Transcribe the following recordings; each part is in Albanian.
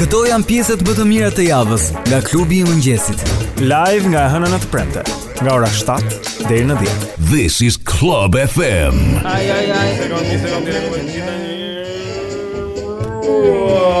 Këto janë pjesët më të mira të javës nga klubi i mëngjesit. Live nga e hëna në të premte, nga ora 7 deri në 10. This is Club FM. Ai ai ai. Sekond, një sekond, një sekond, një sekond. Wow.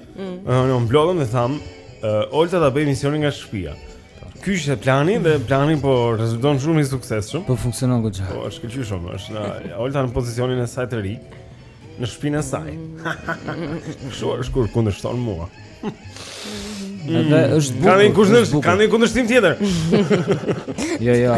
Ëh, u mblodhëm dhe thamë, uh, Olta ta bëjë emisionin nga shpia. Ky ishte plani dhe plani po rezulton shumë i suksesshëm. Po funksionon goxha. Po është shkëlqyer shumë, është Olta në pozicionin e saj të ri në shpinë e saj. Kështu është kur kundërshton mua. Edhe mm. është bukur. Kanë kundërshtim, kanë kundërshtim tjetër. Jo, jo.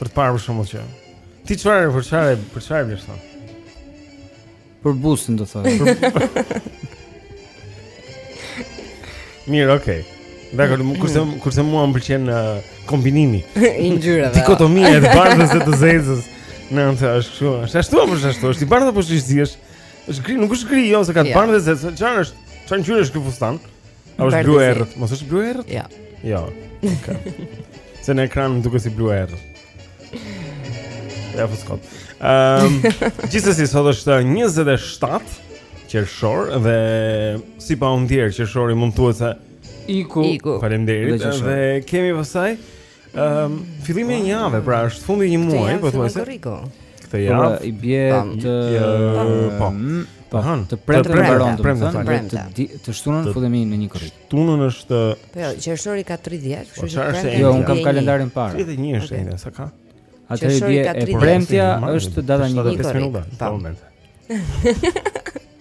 Për të parë për shembull që ti çfarë për çfarë për çfarë vlerëson? Për busin do thonë. Mirë, okay. Dakor, kurse kurse mua më pëlqen uh, kombinimi i ngjyrave. Dikotomia e së bardhës dhe së zezës. Në atë që është kështu, është ashtu apo është ashtu, është i bardhë apo është i zi, është gri, nuk është gri, jo, se ka të bardhë dhe zezë, çfarë është, çfarë ngjyre është ky fustan, A është blu e errët? Mos është blu e errët? Jo. Jo. Okej. Se në ekran më duket si blu e errët. Ja po skop. Ehm, gjithsesi sot është 27 qershor dhe si pa u ndier qershori mund të thuhet se iku. Faleminderit. Dhe kemi pastaj Ëm, um, fillimi i një jave, pra është fundi i një muaji, pothuajse. Këtë javë i bie të po. Po, të premten mbaron, të premten mbaron, të, të shtunën futemi në një korrik. Shtunën është... Po jo, qershori ka 30, kështu që premte Jo, unë kam kalendarin para. 31 është e sa ka? Atëherë i bie e premtja është data një korrik. Po, moment.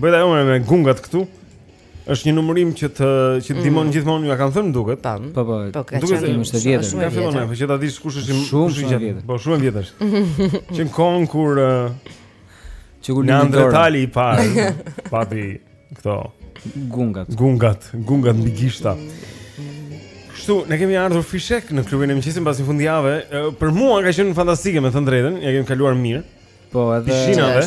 Bëhet ajo me, me gungat këtu. Është një numërim që të që të ndihmon mm. gjithmonë, ju e kam thënë duket. Tam. Po po. po duket se është e vjetër. Është e vjetër, po që ta dish kush është shumë i vjetër. Po shumë i vjetër. Që në kohën kur uh, që kur neandertali i parë pati këto gungat. Gungat, gungat mbi gishta. Kështu, ne kemi ardhur fishek në klubin e mëngjesit pas një fundjave. Uh, për mua ka qenë fantastike, me thënë të drejtën, ia kemi kaluar mirë. Po, edhe pishinave.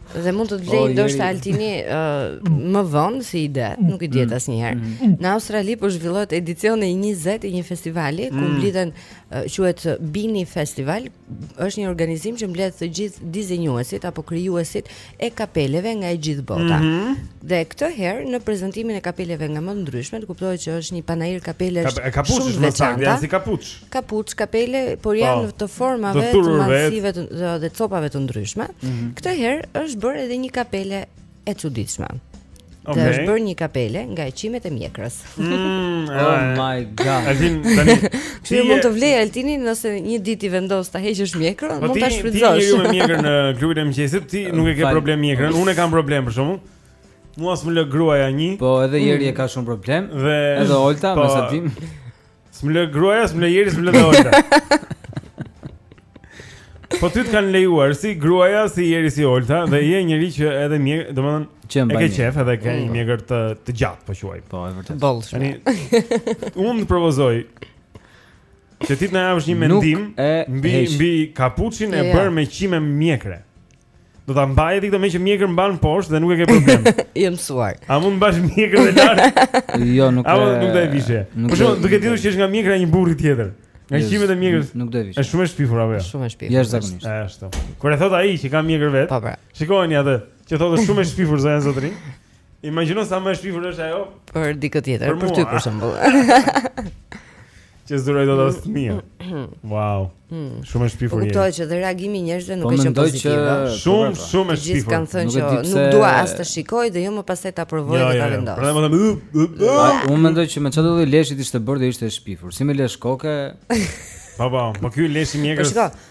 Dhe mund të të vlejë ndoshta Altin uh, më vonë si ide, nuk i dihet mm. asnjëherë. Mm. Mm. Në Australi po zhvillohet edicioni i 20 i një festivali ku mblidhen uh, quhet Bini Festival, është një organizim që mbledh të gjithë dizenjuesit apo krijuesit e kapeleve nga e gjithë bota. Mhm. Dhe këtë herë në prezantimin e kapeleve nga më të ndryshmet, kuptohet që është një panair kapelesh. Ka, kapuç, shumë të veçanta. Ka kapuç. kapuç, kapele, por janë po, të formave të, të masave të, dhe copave të ndryshme. Mm -hmm. Këtë herë është bërë edhe një kapele e çuditshme. Okay. Dhe është bërë një kapele nga qimet e mjekrës. Mm, oh my god. Altin tani ty mund të vlejë Altin nëse një ditë i vendos ta heqësh mjekrën, po mund ta shfrytëzosh. Ti e ke mjekrën në klubin e mëngjesit, ti nuk e ke problem mjekrën. Unë e kam problem për shembull. Mua s'më lë gruaja një. Po edhe Jeri e ka shumë problem. Dhe edhe Olta, po, me sa dimë. S'më lë gruaja, s'më lë Jeri, s'më lë dhe Olta Po ty të kanë lejuar si gruaja, si Jeri, si Olta Dhe je njeri që edhe mjek, domethënë Që më E ke qejf edhe ke një mjekër të, të gjatë, po quaj Po, e vërtetë Boll Tani, unë të propozoj Që ti të na japësh një mendim Nuk e mbi, heq. mbi kapuçin e Jo, jo. bërë me qime mjekre Do ta mbaje ti këtë meqë mjekër mban poshtë dhe nuk e ke problem. Je mësuar. A mund të mbash mjekër dhe lart? jo, nuk e. A mund nuk do e vishja. Por shumë duke ditur që është nga mjekra e një burri tjetër. Nga qimet e mjekrës. Nuk do e vishja. Është shumë e shpifur apo jo? Është shumë e shpifur. Jashtëzakonisht. Ashtu. Kur e thotë ai që ka mjekër vetë. Po pra. Shikojeni atë që thotë shumë e shpifur zonja e zotërinj. Imagjino sa më e shpifur është ajo për dikë tjetër, për, për ty për shembull. Që s'duroj dot as timen. Wow. Mm. Shumë e shpifur je. Po kuptoj që dhe reagimi i njerëzve nuk po është pozitiv. Shumë po, po, shumë e shpifur. Gjithë kanë thënë që nuk dua as ta shikoj dhe jo më pastaj ta provoj dhe ta vendos. Prandaj më them. Unë mendoj që me çdo lloj leshi të ishte bërë do ishte e shpifur. Si me lesh koke. Po po, po ky lesh i mjekrës. Po shikoj,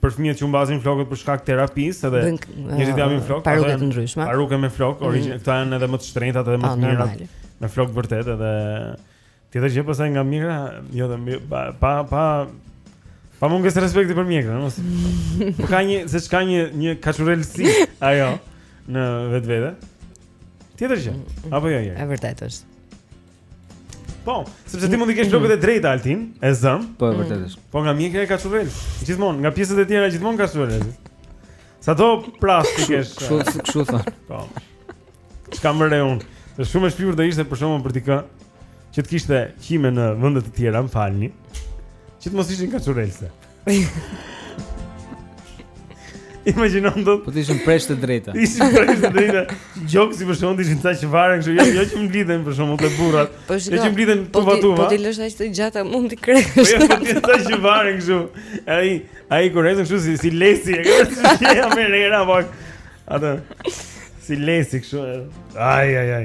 Për fëmijët që humbasin flokët për shkak të terapisë edhe njerëzit japin flokë, paruke të ndryshme. Paruke me flokë, mm. origjinal, këto janë edhe më të shtrenjta edhe më të mira. Me flokë të vërtetë është tjetër gjë pastaj nga mjekra, jo dhe pa pa pa mungesë respekti për mjekrën, mos. Po ka një seç ka një një kaçurrelësi ajo në vetvete. Tjetër gjë. Mm, mm. Apo jo, jo. E vërtetë është. Po, sepse ti mund t'i kesh flokët e drejta Altin, e zëmë. Po e vërtetë është. Po nga mjekra je kaçurrel. Gjithmonë, nga pjesët e tjera gjithmonë kaçurrel. Sado pras t'i kesh. Kështu, kështu thonë. Po. Ç'ka, more unë? Është shumë e shpifur do ishte për shembull për dikë që të kishte qime në vende të tjera, më falni. Që të mos ishin kaçurrelse. Imagjinon dot. Po të ishin presh të drejta. Ishin presh të drejta. Gjoksi për shembull të ishin sa që varen kështu, jo, jo që mblidhen për shembull te burrat. Po jo që mblidhen po tufa tufa. Po t'i lësh aq të gjata mund t'i krehësh. Po jo po ti sa që varen kështu. Ai ai kur rrezon kështu si si lesi, e ke si ja me rera po. Atë. Si lesi kështu. Ai ai ai.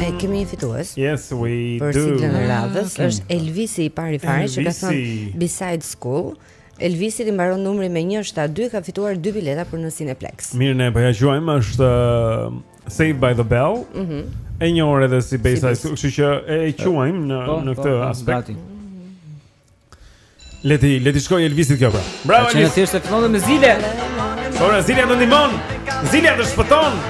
Ne kemi një fitues. Yes, we do. Për siglën e radhës mm. është Elvisi i pari fare që ka thënë Bayside School. Elvisi i mbaron numri me 172 ka fituar dy bileta për në Cineplex. Mirë, ne po ja quajmë është uh, Saved by the Bell. Mhm. Mm e njohur edhe si Bayside School, kështu që e quajmë në po, në po, këtë po, aspekt. Le t'i, le t'i shkojë Elvisit kjo pra. Bravo Elvis. Që thjesht e fillon me zile. Ora zile do ndihmon. Zile do shpëton.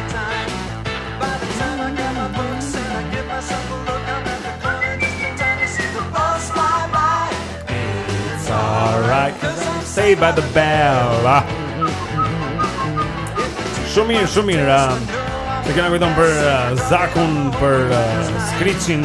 Saved by the bell. Ah. Shumë mirë, shumë mirë. Ah. Të kena kujton për uh, Zakun, për uh, Screechin.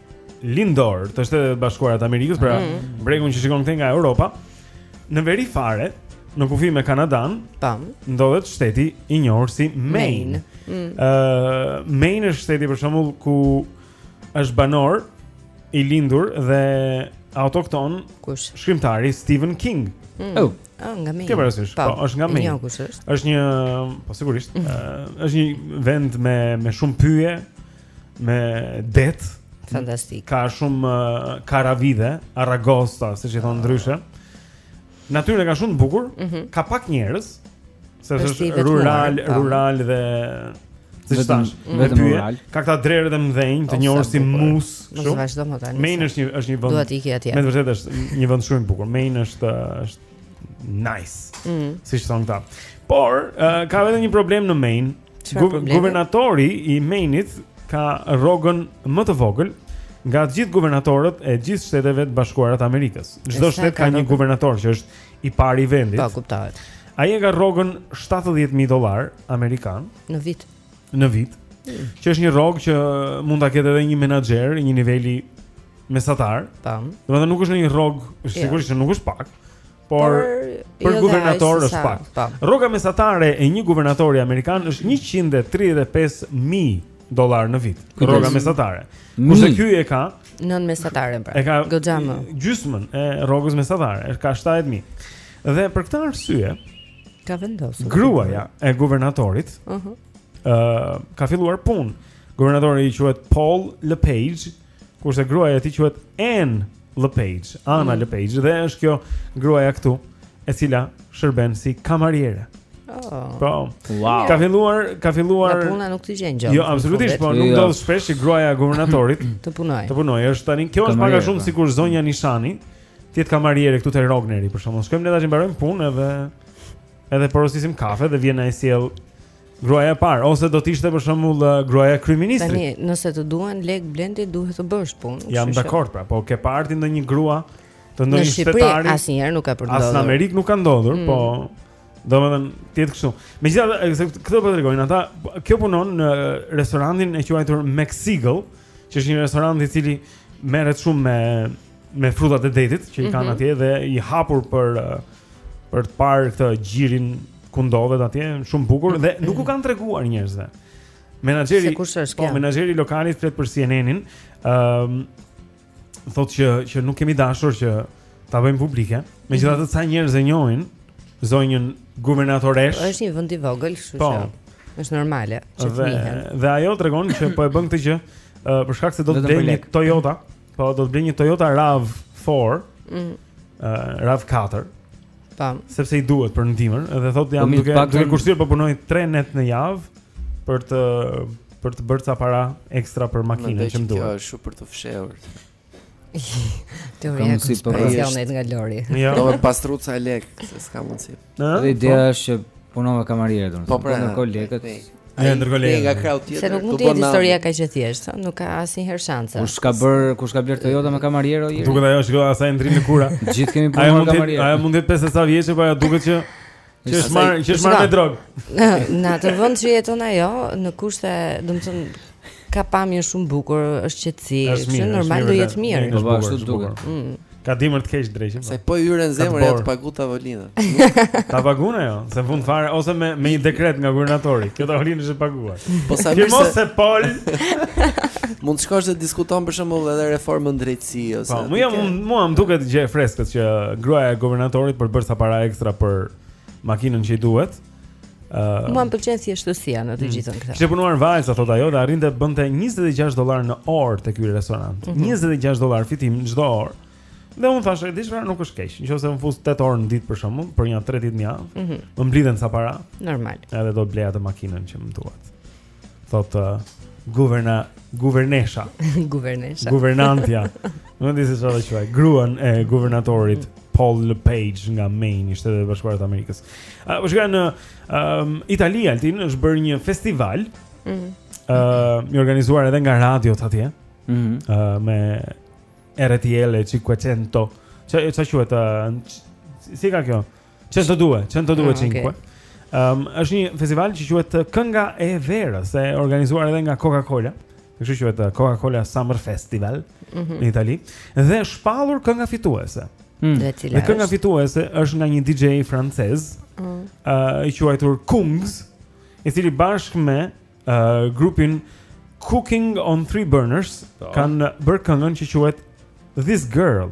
lindor të Shteteve të Bashkuara të Amerikës, pra mm -hmm. bregun që shikon këtej nga Europa, në veri fare, në kufi me Kanadan, tam, ndodhet shteti i njohur si Maine. Maine. Ëh, mm. uh, Maine është shteti për shembull ku është banor i lindur dhe autokton kush? Shkrimtari Stephen King. Mm. Oh. Oh, nga Maine. Ke parasysh? Po, është nga Maine. Është një, po sigurisht, mm. uh, është një vend me me shumë pyje, me det. Fantastik. Ka shumë uh, karavidhe, aragosta, siç i thonë ndryshe. Natyrën e ka shumë të bukur, mm -hmm. ka pak njerëz, sepse është rural, po. rural dhe siç thashë, vetëm rural. Ka këta drerë të mëdhenj, të njohur si mus, kështu. Mos vazhdo më tani. Maine është një është një vend. Duhet ikë atje. Me vërtet është një vend shumë i bukur. Maine është është nice. Mm. Siç thonë këta. Por, uh, ka vetëm një problem në Maine. Guvernatori i Mainit ka rrogën më të vogël nga të gjithë guvernatorët e gjithë shteteve të bashkuara të Amerikës. Çdo shtet ka një guvernator që është i pari i vendit. Po kuptohet. Ai e ka rrogën 70000 dollarë amerikanë në vit. Në vit. Hmm. Që është një rrogë që mund ta ketë edhe një menaxher i një niveli mesatar. Tam. Domethënë nuk është një rrogë, jo. sigurisht që nuk është pak. Por për jo guvernator është pak. Po. Rroga mesatare e një guvernatori amerikan është 135000 dollarë në vit. Rroga mesatare. Kurse ky e ka nën mesatare pra. E ka goxha më. Gjysmën e rrogës mesatare, e ka 70000. Dhe për këtë arsye ka vendosur gruaja e guvernatorit. Ëh. Uh -huh. uh, ka filluar punë. Guvernatori quhet Paul LePage. Ëh. Kurse gruaja e tij quhet Anne LePage, Anna mm. LePage dhe është kjo gruaja këtu e cila shërben si kamariere. Oh. Po. Wow. Ka filluar, ka filluar. Puna nuk të gjen gjë. Jo, absolutisht, po nuk jo. ndodh shpesh që gruaja e guvernatorit të punojë. Të punojë, është tani kjo është pak a shumë po. sikur zonja Nishani, të jetë kamariere këtu te Rogneri për shembull. Shkojmë ne tash mbarojmë punën edhe edhe porosisim kafe dhe vjen na i sjell Gruaja e parë ose do të ishte për shembull uh, gruaja e kryeministrit. Tani, nëse të duan lek blendi duhet të bësh punë. Jam dakord pra, po ke parë ti ndonjë grua të ndonjë shtetari? Në Shqipëri asnjëherë nuk ka për të ndodhur. As në Amerikë nuk ka ndodhur, mm. po domethënë të jetë kështu. Megjithatë, këto po tregojnë ata, kjo punon në restorantin e quajtur Mexico, që është një restorant i cili merret shumë me me frutat e detit që i kanë mm -hmm. atje dhe i hapur për për të parë këtë gjirin ku ndodhet atje, shumë bukur mm -hmm. dhe nuk u kanë treguar njerëzve. Menaxheri, po menaxheri i lokalit flet për CNN-in, ëm ehm, um, thotë që që nuk kemi dashur që ta bëjmë publike, megjithatë mhm. sa njerëz e njohin zonjën guvernatoresh. Është një vend i vogël, kështu po. që është normale që të njihen. Dhe ajo tregon që po e bën këtë gjë uh, për shkak se do të blejë një Toyota. Po do të blej një Toyota RAV4. Mm. Uh, RAV4. Po. Sepse i duhet për ndihmën, edhe thotë jam po duke duke kursyer po punoj 3 net në javë për të për të bërë ca para ekstra për makinën që më duhet. Kjo është shumë për të fshehur. Teoria e konspiracionit nga Lori. Jo, do të pastrojë ca lek, se s'ka mundësi. Ëh. Dhe ideja po. është që punova kamarire domethënë. Po pra, ndërkohë lekët. Ai nxjerr lekët. Nga krahu tjetër. Se nuk mund të jetë historia kaq e thjeshtë, nuk ka asnjëherë shanse. Kush ka bërë, kush ka blerë Toyota me kamarier o njeri? Duket ajo shikoja, asaj i ndrin lëkura. Gjithë kemi punuar kamarier. Ajo mund të jetë 50 e ca vjeçe, po ajo duket që Që është marrë, që është marrë me drogë. Në atë vend që jeton ajo, në kushte, domethënë, Ka pamje shumë bukur, është qetësi, është normal do jetë mirë. Po ashtu duket. Mm. Ka dimër të keq drejtë. Po. Se po i hyre në zemër ja ta paguan tavolinën. Ta paguan ajo, se në fund fare ose me me një dekret nga guvernatori. Kjo tavolinë është e paguar. Po sa mirë. Ose Paul. Mund të shkosh të diskutosh për shembull edhe reformën në drejtësi ose. Po, mua mua më duket gjë e freskët që gruaja e guvernatorit për të bërë ca para ekstra për makinën që i duhet. Uh, Mua më pëlqen thjeshtësia në të mm. gjithën këtë. Kishte punuar vajza thotë ajo dhe arrinte bënte 26 dollar në orë te ky restorant. Mm -hmm. 26 dollar fitim çdo orë. Dhe unë thashë, e di çfarë nuk është keq. Nëse unë fus 8 orë në ditë për shembull, për nja 3 ditë në javë, mm -hmm. më mblidhen ca para. Normal. Edhe do blej atë makinën që më duhet. thotë guverna guvernesha. guvernesha. Guvernantja. Nuk di se çfarë është ai. Gruan e guvernatorit Paul LePage nga Maine, i Shteteve të Bashkuara të Amerikës. Ë, uh, është në um, Itali Altin është bërë një festival. Ëh, mm. uh, i organizuar edhe nga radiot atje. Ëh, mm. uh, me RTL Cento. Çfarë çfarë quhet? Uh, si ka kjo? Ç'është të duhet? Ç'është të duhet çinj? Ah, Ëm, është një festival që quhet uh, Kënga e Verës, e organizuar edhe nga Coca-Cola. Kështu quhet uh, Coca-Cola Summer Festival mhm. në Itali dhe është shpallur kënga fituese. Mm. Dhe cila është? Kënga fituese është nga një DJ francez, ëh, mm. uh, i quajtur Kungs, i cili bashkë me uh, grupin Cookin' on Three Burners po. kanë bërë këngën që quhet This Girl.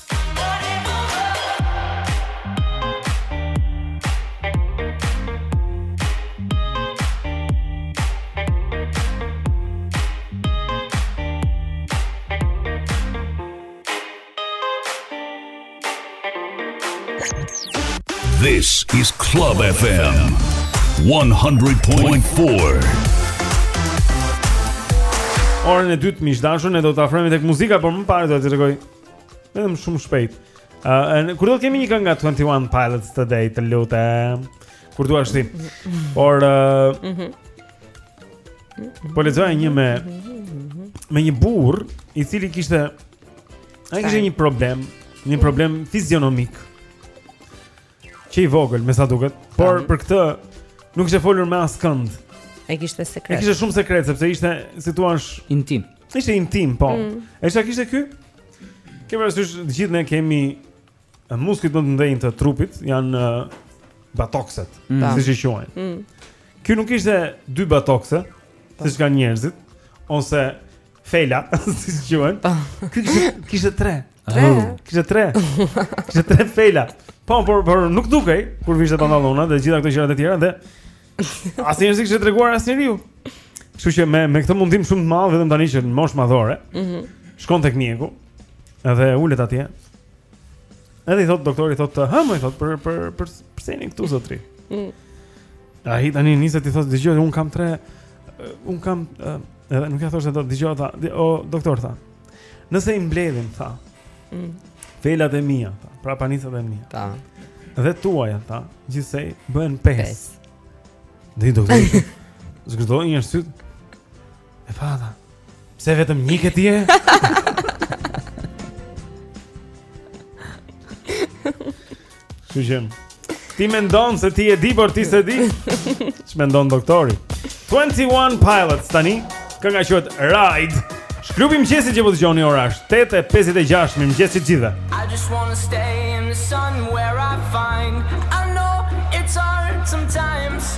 This is Club FM 100.4. Orën e dytë miq të dashur, ne do të afrohemi tek muzika, por më parë do të tregoj Vetëm shumë shpejt. Uh, kur do të kemi një këngë nga 21 Pilots today, të lutem. Kur të duash ti. Por uh, mm -hmm. Po lexoja një me me një burrë i cili kishte ai kishte një problem, një problem fizionomik. Që i vogël, me sa duket. Por për këtë nuk ishte folur me askënd. E kishte sekret. E kishte shumë sekret sepse ishte, si thua, intim. Ishte intim, po. Mm. E ça kishte ky? Kemi parasysh, të gjithë ne kemi muskujt më të mëdhenj të trupit, janë uh, batokset, mm. Po. siç i quajnë. Mm. Ky nuk kishte dy batokse, po. siç kanë njerëzit, ose Fela, siç quhen po. Kishte tre Tre oh. Kishte tre Kishte tre fela Po, por, por nuk dukej Kur vishte pantallona dhe gjitha këto gjërat e tjera Dhe asnjëherë s'i kishte treguar asnjeriu Kështu që me, me këtë mundim shumë të madh Vetëm tani që në moshë madhore mm -hmm. Shkon tek mjeku Edhe ulet atje Edhe i thotë doktori i thotë hë më i thotë për për për pse jeni këtu zotri. Mm. Ai tani niset i thotë dëgjoj unë kam tre unë kam edhe nuk ia thoshte dot dëgjoj tha o doktor tha. Nëse i mbledhim tha. Mm. Felat e mia tha, pra panisat e mia. Tha. Dhe tuaja tha, gjithsej bëhen pesë. Dhe ky doktori. Zgurdulloi sytë. E pa tha. Pse vetëm një ke ti? Shujem. Ti mendon se ti e di por ti s'e di? Ç'mendon doktori? 21 Pilots tani, kënga quhet Ride. Klubi i mëngjesit që po dëgjoni ora është 8:56 mirëmëngjes të gjithëve. I just want to stay in the sun where I find I know it's hard sometimes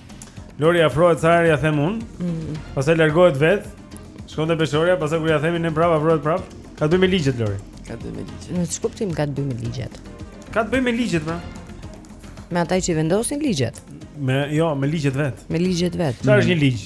Lori afrohet sa herë ja them un. Mm. Pastaj largohet vet. Shkon te peshorja, pastaj kur ja themi ne prapë afrohet prap. Ka të bëjë me ligjet Lori. Ka të bëjë me ligjet. Në ç'kuptim ka të bëjë me ligjet. Ka të bëjë me ligjet pra. Me ata që vendosin ligjet. Me jo, me ligjet vet. Me ligjet vet. Çfarë është një ligj?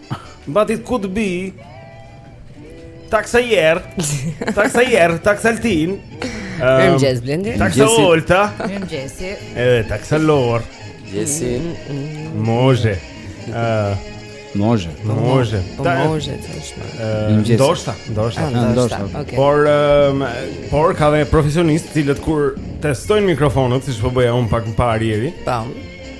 But it could be Taksajer Taksajer Taksaltin Mirëmëngjes, Blendi Taksa Olta Mirëmëngjesi Edhe taksa Lor Gjesi Moje Moje Moje Po moje të është Mirë Ndoshta Ndoshta ah, Ndoshta Por ehm, Por ka dhe profesionistë të cilët kur testojnë mikrofonët Siç po bëja unë pak më parë jeri Tam po.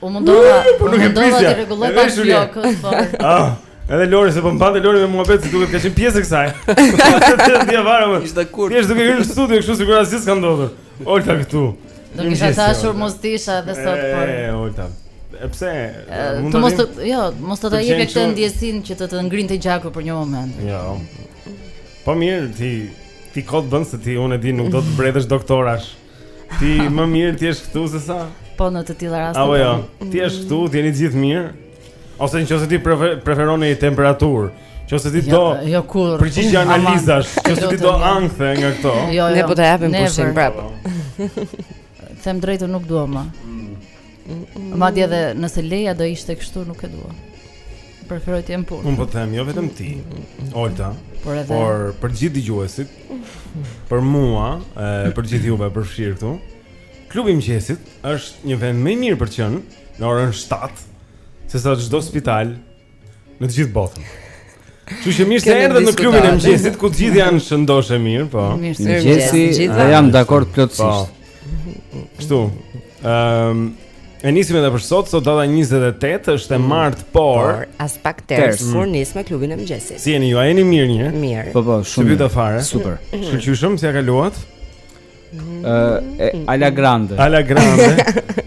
U mundova, po u mundova të rregulloj pak flokët, po. Ah, edhe Lori se po e mbante Lori me muhabet, duket ka qenë pjesë e kësaj. Dia vara më. Ishte kur. Thjesht duke hyrë në studio kështu sikur asgjë s'ka ndodhur. Olta këtu. Do kisha dashur mos t'isha edhe sot po. E, Olta. E pse? Mund të mos të, jo, mos të ta jepte këtë ndjesinë që të të ngrinte gjaku për një moment. Jo. Po mirë, ti ti kot bën se ti unë e di nuk do të bredhësh doktorash. Ti më mirë të jesh këtu sesa? Po në të tilla raste. Apo jo. Po. Ti je këtu, të jeni të gjithë mirë. Ose nëse ti preferon një temperaturë, nëse ti jo, do Jo kur. Përgjigje analizash, nëse ti do ankthe nga këto. Jo, jo. Ne po të japim pushim prapë. Them të drejtën nuk dua më. Madje edhe nëse leja do ishte kështu nuk e dua. Preferoj të jem në punë. Unë po them jo vetëm ti, Olta, por edhe por për gjithë dëgjuesit, për mua, e, për gjithë juve përfshirë këtu. Klubi i mëngjesit është një vend më i mirë për të qenë në orën 7, sesa çdo spital në të gjithë botën. Kështu që mirë se Kemi erdhët në diskutuar. klubin e mëngjesit ku të gjithë janë shëndoshë e mirë, po. Mirë se Mëngjesi, gjitha. jam dakord plotësisht. Po. Kështu. Ehm, um, e nisim edhe për sot, sot data 28 është e mm. martë, por, por aspak ters, mm. kur nis me klubin e mëngjesit. Si jeni ju? A jeni mirë një? Mirë. Po po, shumë. Ju të fare. Super. Mm. Shkëlqyshëm si ja kaluat? Ëh, mm. uh, Ala Grande. Ala Grande.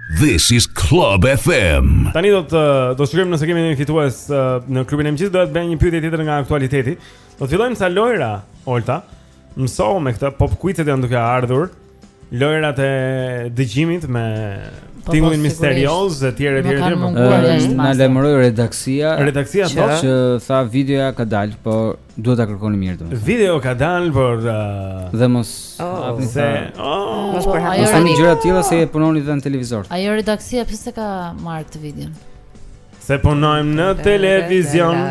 This is Club FM. Tani do të do të shikojmë nëse kemi një fitues në klubin e mëngjesit, do të bëjmë një pyetje tjetër nga aktualiteti. Do të fillojmë ca lojra Olta. Mësohu me këtë pop quizet janë duke ardhur. Lojrat e dëgjimit me po, po, tingullin misterioz dhe tjerë e tjerë tjerë. Na lajmëroi redaksia. Redaksia thotë që tha videoja ka dalë, por Duhet ta kërkoni mirë domethënë. Video ka dalë por uh... dhe mos oh, hapni se oh, mos përhapni tani gjëra të tilla se punoni dhe në televizor. Ajo redaksia pse s'e ka marrë këtë video? Se punojmë në televizion.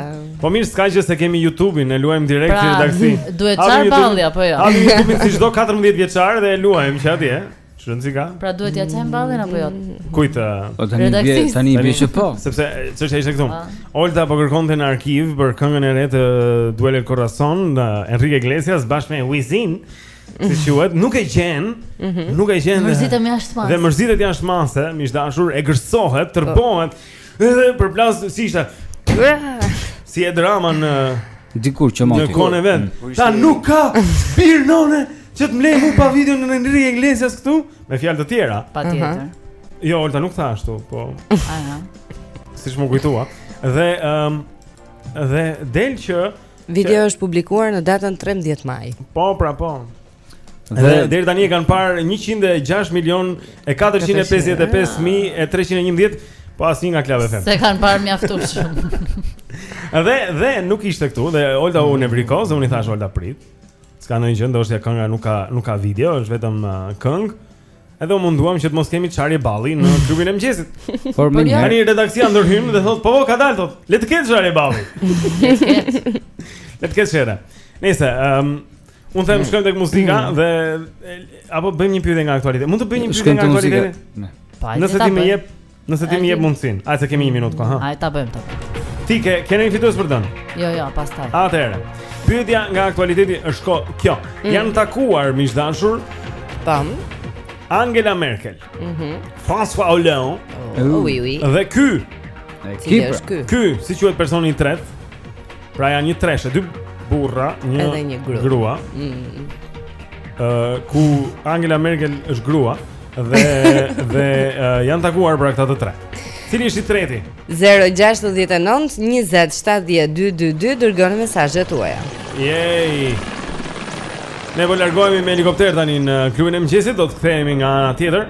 Po mirë s'ka që se kemi YouTube-in, e luajmë direkt pra, si redaksi. Duhet çfarë balli apo jo? Hapim YouTube-in si çdo 14 vjeçar dhe e luajmë që atje. Ç'rëndësi ka? Pra duhet t'ia çajmë ballin apo jo? Mm. Kujt? Po tani bie, tani bie që po. Sepse çështja ishte këtu. Ah. Olta po kërkonte në arkiv për këngën e re të Duele el Corazon nga Enrique Iglesias bashkë me Wisin. Si quhet? Nuk e gjen. Mhm. Nuk e gjen. Mërzitem jashtë masë. Dhe mërzitet jashtë masë, miq të dashur, egërsohet, tërbohet. Po. Edhe përplas siç ishte. Si te dramat dikur qëmoti. Në kohën e vet. Mm. Ta nuk ka bir nëne që të më lërë mu pa video e Enrique Iglesias këtu me fjalë të tjera. Patjetër. Jo, Olta nuk tha ashtu, po. Aha. Siç m'u kujtua. Dhe, um, dhe del që... Videoja që... është publikuar në datën 13 maj. Po, pra, po. Dhe deri tani e kanë parë 106 milion e 455 mijë e 311 po asnjë nga kllave them. S'e kanë parë mjaftueshëm. dhe dhe nuk ishte këtu dhe Olta u nevrikos, unë i thashë Olta prit. S'ka ndonjë gjë, ndoshta kënga nuk ka nuk ka video, është vetëm uh, këngë. Edhe u munduam që të mos kemi çarje balli në klubin e mëngjesit. Por menjëherë tani redaksia ndërhyn dhe thotë, "Po, po, ka dalë thotë. Le të ketë çarje balli." Le të ketë çarje. Nëse, ehm, um, Unë them mm. shkojmë tek muzika mm. dhe apo bëjmë një pyetje nga aktualiteti. Mund të bëjmë një pyetje nga aktualiteti? Po, nëse ti më jep, nëse ti më jep mundësinë. Hajt se kemi 1 minutë kohë, ha. Hajt ta bëjmë ta. Ti ke, keni një fitues për të dhënë? Jo, jo, pastaj. Atëherë. Pyetja nga aktualiteti është kjo. Mm. Janë takuar miq të dashur. Tan. Angela Merkel. Mhm. Mm François Hollande. Oh, oui, oui. Dhe ky. Ky, ky, si quhet personi i tretë? Pra janë një treshe, dy burra, një, Edhe një grua. grua. Mm. Uh, ku Angela Merkel është grua dhe dhe uh, janë takuar pra këta të tre. Cili është i treti? 069 20 7222 dërgoni mesazhet tuaja. Yay! Ne po largohemi me helikopter tani në klubin e mëngjesit, do të kthehemi nga ana tjetër.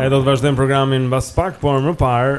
E do të vazhdojmë programin mbas pak, por më parë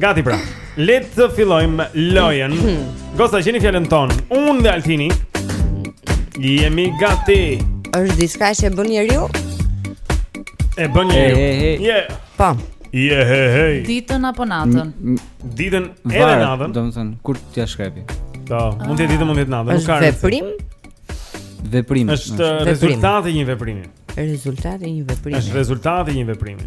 Gati pra. Le të fillojmë lojën. Goca e keni fjalën tonë. Unë dhe Altini jemi gati. Është diçka që bën njeriu? E bën njeriu. Hey, hey, hey. Yeah. Po. Je he he. Ditën apo natën? Ditën edhe natën. Domethënë, kur t'ia shkrepi. Po, mund të jetë ditën, mund të jetë natën. Është veprim? Veprim. Është rezultati i një veprimi. Rezultati i një veprimi. Është rezultati i një veprimi.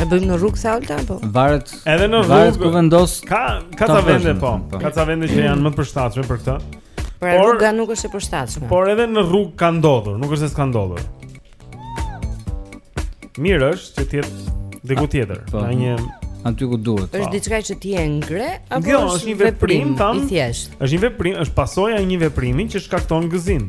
E bëjmë në rrugë Olta apo? Varet. Edhe në rrugë. Varet ku vendos. Ka ka ca vende po. po. Ka ca vende që janë më të përshtatshme për këtë. Pra por rruga nuk është e përshtatshme. Por edhe në rrugë ka ndodhur, nuk është se s'ka ndodhur. Mirë është që të jetë diku tjetër, po. në një aty ku duhet. Është po. diçka që ti e ngre apo jo, është një veprim tam? I thjeshtë. Është një veprim, është pasojë e një veprimi që shkakton gëzim.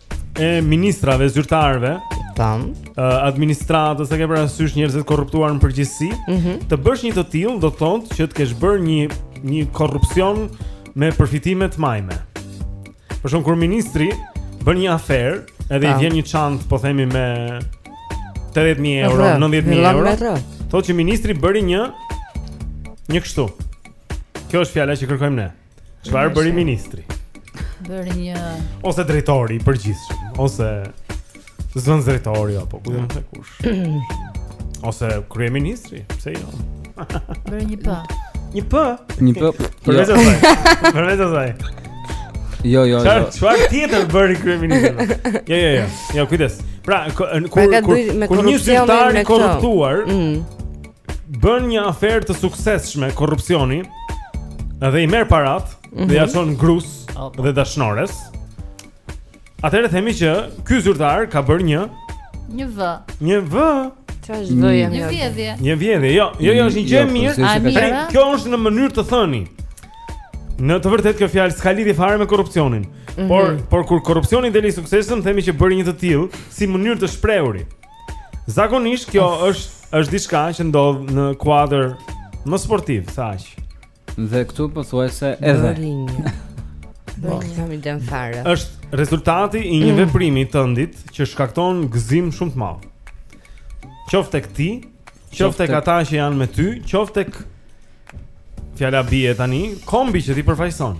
e ministrave zyrtarëve të, uh, administratës, e ke parasysh, njerëz të korruptuar në përgjithësi mm -hmm. të bësh një të tillë do thotë që të kesh bërë një një korrupsion me përfitime të majme për shembull kur ministri bën një aferë edhe i vjen një çantë po themi me 80000 euro 90000 euro thotë që ministri bëri një një kështu kjo është fjala që kërkojmë ne Çfarë bëri ministri? Bëri një ose drejtori i përgjithshëm, ose zëvendësdrejtori apo ku di unë se kush. Ose kryeministri, pse jo? Bëri një p. Një p. Një p. Për vetë asaj. Për vetë asaj. Jo, jo, jo. Çfarë tjetër bëri kryeministri? Jo, jo, jo. Jo, kujdes. Pra, kur pra, kur kur një zyrtar i korruptuar, mm. bën një aferë të suksesshme korrupsioni dhe i merr parat mm -hmm. dhe ia mhm. çon gruas oh, dhe dashnores. Atëherë themi që ky zyrtar ka bërë një një V. Një V. Çfarë është V-ja? Një vjedhje. Një vjedhje. Jo, jo, jo, është një gjë e jo, mirë. Pra, kjo është një mënyrë të thëni. Në të vërtetë kjo fjalë s'ka lidhje fare me korrupsionin. Mm -hmm. Por, por kur korrupsioni del i suksesshëm, themi që bëri një të tillë si mënyrë të shprehurit. Zakonisht kjo është është diçka që ndodh në kuadër më sportiv, se aq. Dhe këtu pothuajse edhe Po, s'kam idenë fare. Është rezultati i një mm. veprimi tëndit që shkakton gëzim shumë të madh. Qoftë tek ti, qoftë tek ata që janë me ty, qoftë tek fjala bie tani, kombi që ti përfaqëson.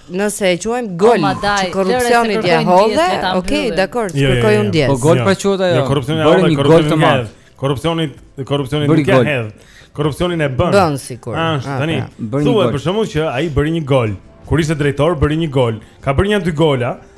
Nëse e quajmë gol, oh, madaj, që korrupsionit ia hodhe, ok, dakord, jo, jo, jo, kërkoj unë ndjesë. Po gol pa quhet ajo. Jo, korrupsionit ia hodhe, një gol të madh. Korrupsionin, korrupsionin nuk e hedh. Korrupsionin e bën. Bën sikur. Ah, ah tani. Thuaj për shembull që ai bëri një gol. Kur ishte drejtor bëri një gol. Ka bërë nja dy gola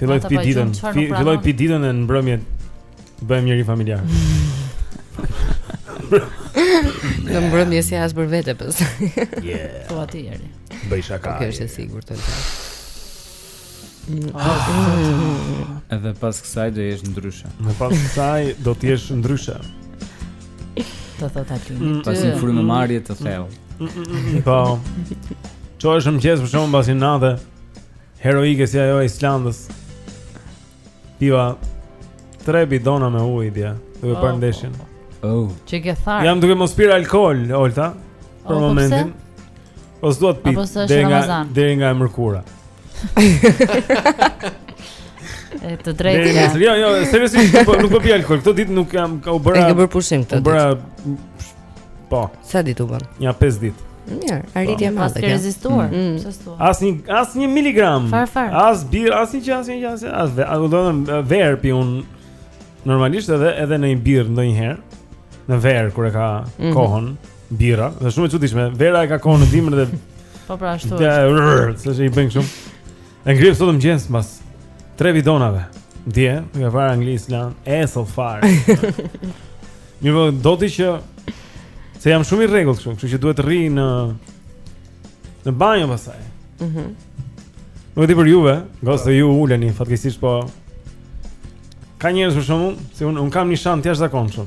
Filloj pi ditën, filloj pi ditën e në mbrëmje bëhem njeri familjar. Në mbrëmje si as për vete pës. Yeah. Po aty jeri. Bëj shaka. Kjo është e sigurt të lë. Edhe pas kësaj do jesh ndryshe. Në pas kësaj do të jesh ndryshe. Të thot aty. Mm, pas një frymëmarrjeje të thellë. Mm, mm, po. Çohesh në mëngjes për shembull mbas një nate. Heroike si ajo e Islandës. Piva tre bidona me ujë dje, duke parë oh. ndeshjen. Oh. Ç'e ke tharë? Jam duke mos pirë alkool, Olta, për oh, po momentin. Po s'dua të pi deri nga deri nga e mërkura. Ke të drejtë. Ja. Jo, jo, seriozisht nuk po nuk po pi alkool. Këto ditë nuk jam ka u bëra. E ke bërë pushim këtë. U bëra Po. Sa ditë u bën? Ja 5 ditë. Mirë, arritje e madhe. Ka rezistuar. Mm. Mm. Sa thua? Asnjë asnjë miligram. Far, far. As birrë, asnjë gjë, asnjë gjë, asnjë. As ve, domethënë verë pi un normalisht edhe edhe ndonjë birrë ndonjëherë. Në verë kur e ka mhm. kohën birra, është shumë e çuditshme. Vera e ka kohën në dimër dhe Po pra ashtu. Ja, s'e i bën kështu. U ngrita sot në mëngjes mbas tre bidonave. Dje, nga fara anglisë lan, e so far. Mirë, po, do ti që se jam shumë i rregullt kështu, kështu që duhet të rri në në banjo pastaj. Mhm. Mm Nuk e di për juve, goca ju uleni fatkeqësisht po ka njerëz për shembull se un un kam një shans të jashtëzakonshëm.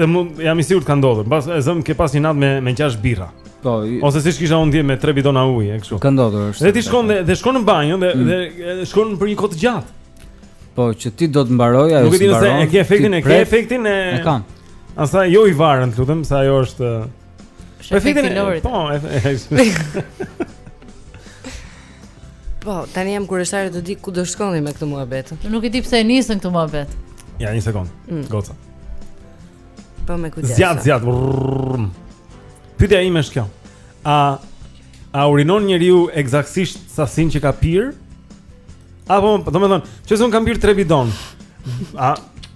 Jam i sigurt ka ndodhur. Pra ta zëmë ke pas një natë me me gjashtë birra. Po. Ose siç kisha unë dje me 3 bidona ujë, e kështu. Ka ndodhur është. Dhe ti shkon dhe, dhe shkon në banjë dhe, mm. dhe shkon për një kohë të gjatë. Po, që ti do të mbarojë ajo. Nuk e di nëse e ke efektin, e ke efektin e E kam. Asa jo i varën, të lutem, se ajo është Efektin e Lorit. Po, efektin. Po, tani jam kurështare të di ku do shkoni me këtë muhabet. Nuk e di pse e nisëm këtë muhabet. Ja, një sekond. Mm. Goca. Po me kujdes. Zjat, zjat. Pyetja ime është kjo. A a urinon njeriu ekzaktësisht sasinë që ka pirë? Apo, domethënë, se un kam pirë 3 bidona. A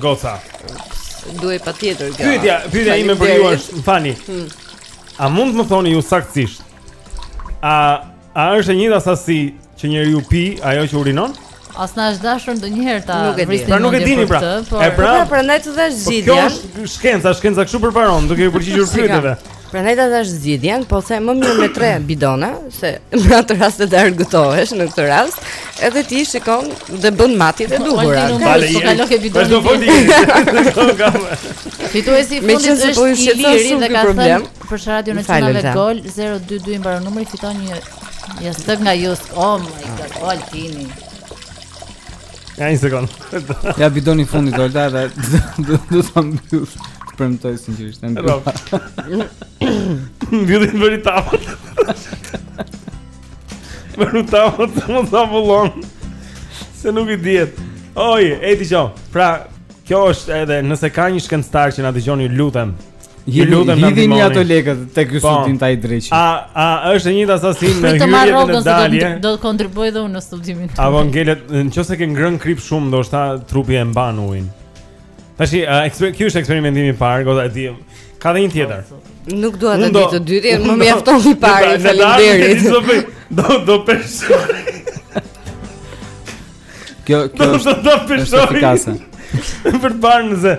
Goca. Duhej patjetër kjo. Pyetja, pyetja ime për ju është, më falni. Hmm. A mund të më thoni ju saktësisht? A a është e njëjta sasi që njeriu pi ajo që urinon? As na është dashur ndonjëherë ta vrasim. Pra nuk e dini pra. Por, e pra, pra, prandaj të dhash zgjidhjen. Po kjo është shkenca, shkenca kështu përparon, duke iu përgjigjur pyetjeve. Prandaj ta dhashë zgjidhjen, po the më mirë me tre bidona se në atë rast edhe argëtohesh në këtë rast, edhe ti shikon dhe bën matjet e po, duhura. Vale, po kalo ke bidonin. Po do Fituesi i fundit është po Iliri dhe ka thënë për Radio Nacionale Gol 022 i mbaron numri fiton një jastëk nga Jysk. Oh my god, Altini. Ja një sekund. Ja bidoni i fundit të olta dhe do ta mbyll. Premtoj sinqerisht, e mbyll. Mbylli vëri tapën. Vëri tapën, mos të avullojë. Se nuk i dihet. Oj, e dëgjo. Pra, kjo është edhe nëse ka një shkencëtar që na dëgjon, i lutem, Ju lutem na ndihmoni. Hidhni ato lekët tek ky po. studim ta hajë dreqi. A a është e njëjta sasi në hyrje e në dalje? Do të kontribuoj dhe unë në studimin. Apo ngelet, nëse ke ngrënë kripë shumë, ndoshta trupi e mban ujin. Tashi, ky është eksperimentimi i parë, goca e di. Ka dhe një tjetër. Nuk dua ta di të dytin, më mjafton i pari, faleminderit. Do do pesh. Kjo kjo është efikase. Për të parë nëse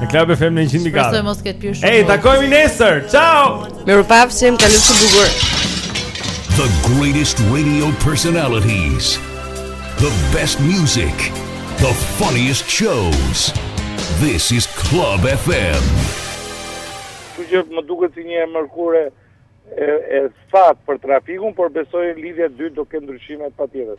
Në Club FM në 100 mikar Shpresoj mos ketë pirë shumë Ej, takohemi nesër, ciao Mirupafshim, kalofshi shumë bukur The greatest radio personalities The best music The funniest shows This is Club FM Që që më duket si një e mërkure e, e fat për trafikun, por besoj lidhja e dytë do ketë ndryshime patjetër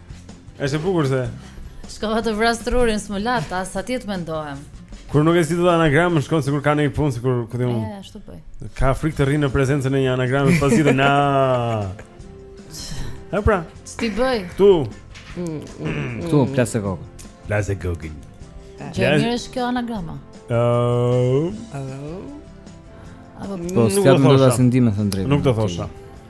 Është e bukur se. Shkova të vras trurin s'më latë, as atje të mendohem. Kur nuk ecin te anagrama, më shkonë sikur kam një punë, sikur këtë jam... E, ashtu pëj. Po. Ka frikë të rrinë në prezencën e një anagrame, pasi të na... E pra. Ç'ti bëj. Këtu. Këtu, plasë e kokë. Plasë e kokë. Gjë e mirë është kjo anagrama. Ehm... Ehm... Po, s'ka të më, do të, asnjë ndihmë të them të drejtën. Nuk do thosha.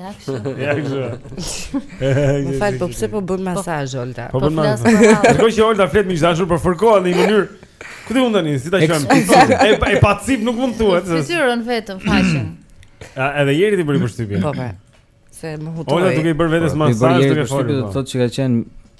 Ja kështu. Ja kështu. Më fal, po pse po bën po- masazh Olta? Po, po bën masazh. Shikoj që Olta flet me dashur për fërkohet në një mënyrë. Ku ti mund tani, si ta shikon? E e pacipë nuk mund thuhet. Fytyrën vetëm faqen. A edhe Jeri ti bëri përshtypje. Po po. Se më hutoi. Olta duke i bërë vetes po, masazh duke folur. Përshtypje do të thotë që ka qenë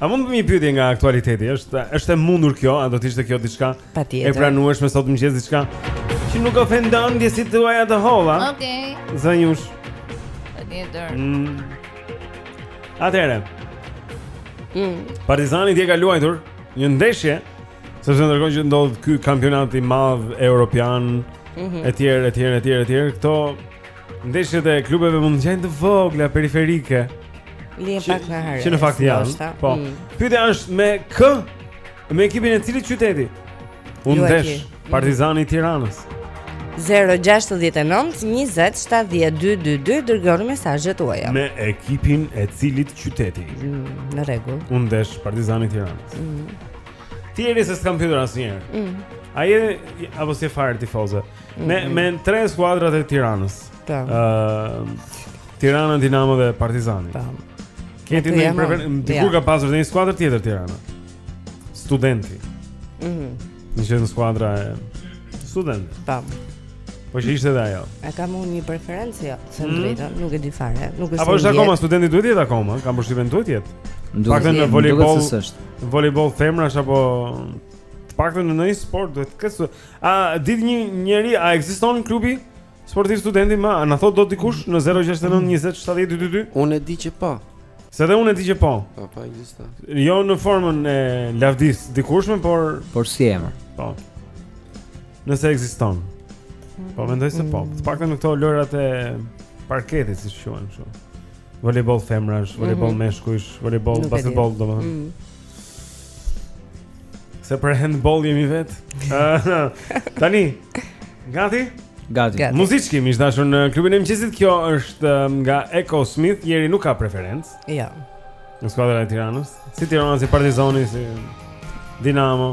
A mund të bëj pyetje nga aktualiteti? Është është e mundur kjo, a do të ishte kjo diçka e pranueshme sot mëngjes diçka që nuk ofendon ndjesitë tuaja të holla? Okej. Okay. Zanjush. Patjetër. Mm. Atëherë. Mm. Partizani dje ka luajtur një ndeshje sepse ndërkohë që ndodh ky kampionat i madh europian mm -hmm. etj etj etj etj këto Ndeshjet e klubeve mund të ngjajnë të vogla periferike. Lihen pak nga herë. Që në fakt janë. Po. Mm. Pyetja është me kë? Me ekipin e cilit qyteti u ndesh Partizani i Tiranës? 069 20 7222 dërgoni mesazhet tuaja. Me ekipin e cilit qyteti? Mm, në rregull. U ndesh Partizani i Tiranës. Mm. Ti Jeri se s'të kam pyetur asnjëherë. Mm. A je apo s'je fare tifoze? Mm. Me me tre skuadrat e Tiranës. Po. Ëh, Tirana, Dinamo dhe Partizani. Po. Ke ti një preferencë? Dikur ka pasur një skuadër tjetër Tirana. Studenti. Mhm. Ishte skuadra e Studentit. Po. Po që ishte dhe ajo. E kam unë një preferencë jo, ç'është e mm. drejta, nuk e di fare, nuk e di. Apo është akoma studenti duhet jetë akoma, kam përshtypën duhet jetë. Të paktën në volejboll. Volejboll femrash apo të paktën në ndonjë sport duhet të ketë A di ndonjë njeri a ekziston klubi sportiv studenti më a na e thotë dot dikush në 069 20 70 222? Unë e di që po. Se dhe unë e di që po. Po, po ekziston. Jo në formën e lavdisë së dikurshme, por por si emër. Po. Nëse ekziston. Po mendoj se po. Të paktën në këto lojërat e parketit siç quhen kështu. Volejboll femrash, volejboll mm -hmm. meshkujsh, volejboll basketboll domethënë. Mm. Se për handball jemi vet. Tani. Gati? Gati. Gati. Muzikë kemi, miq të dashur në klubin e mëngjesit. Kjo është um, nga Echosmith. Njeri nuk ka preferencë. Jo. Ja. Në skuadrën e Tiranës. Si Tirana si Partizani si Dinamo.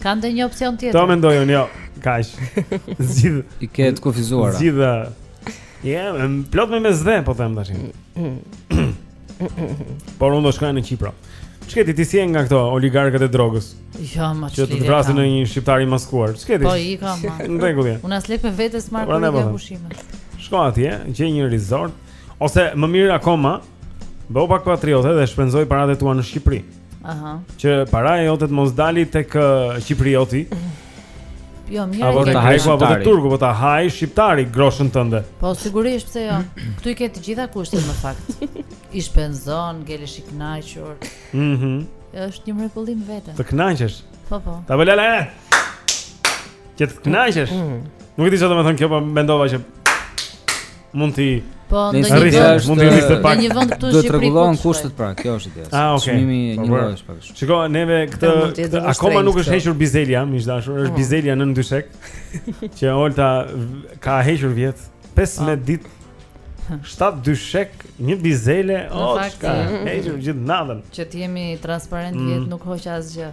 Ka ndonjë opsion tjetër? Do mendoj unë, jo. Kaq. Zgjidh. I ke të kufizuar. Zgjidh. Ja, plot Mesdheu po them tash. Por unë do shkoj në Qipro. Ç'ke ti, ti s'je nga këto oligarkët e drogës? Jo, mo çfarë. Që të vrasin ndonjë shqiptar i maskuar. Ç'ke ti? Po i kam. Në rregull je. Unë as lek me vete s'marr për në pushime. Shko atje, gjej një resort ose më mirë akoma, bëhu pak patriotë dhe shpenzoi paratë tua në Shqipëri. Aha. Që paraja jote të mos dali tek uh, qiprioti. Jo, mirë. Apo ta hajë apo të turku, po ta haj shqiptari groshën tënde. Po sigurisht pse jo. Ktu i ke të gjitha kushtet në fakt. I shpenzon, ngelesh i kënaqur. Mhm. Mm është një mrekulli më vete. Të kënaqesh. Po po. Ta bëj lala. Që të kënaqesh. Mm. Nuk e di çfarë do të thotë kjo, po mendova që mund ti Po, në një vend mund të ishte të pak. Në një vend këtu në Shqipëri do rregullohen kushtet pra, kjo është ideja. Ah, okay. Çmimi njëlloj është pak. Shiko, neve këtu akoma nuk është hequr bizelja, miq të dashur, është po. bizelja nën dyshek. Që Olta ka hequr vjet 15 ah. ditë. 7 dyshekë, një bizele, o ç'ka hequr gjithë natën. Që të jemi transparent, mm. nuk hoq asgjë.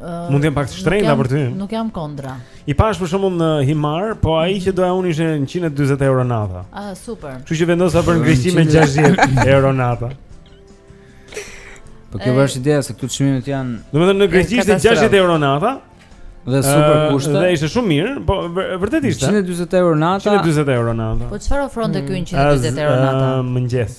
Uh, Mund të jenë pak shtrenjta për ty. Nuk jam kontra. I pashë për shembull në Himarë, po ai që doja unë ishte 140 euro nata. Ah, super. Kështu që vendosa për në Greqi me 60 euro nata. Po kjo është ideja se këtu çmimet janë. Domethënë në Greqi ishte 60 euro nata. Dhe super kushte. Dhe ishte shumë mirë, po vërtet ishte. 140 euro nata. 140 euro nata. Po çfarë ofronte ky 140 mm. euro nata? Mëngjes.